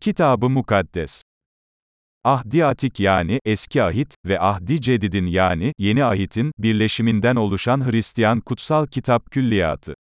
Kitab-ı Mukaddes Ahdi Atik yani, Eski Ahit ve Ahdi Cedid'in yani, Yeni Ahit'in, birleşiminden oluşan Hristiyan kutsal kitap külliyatı.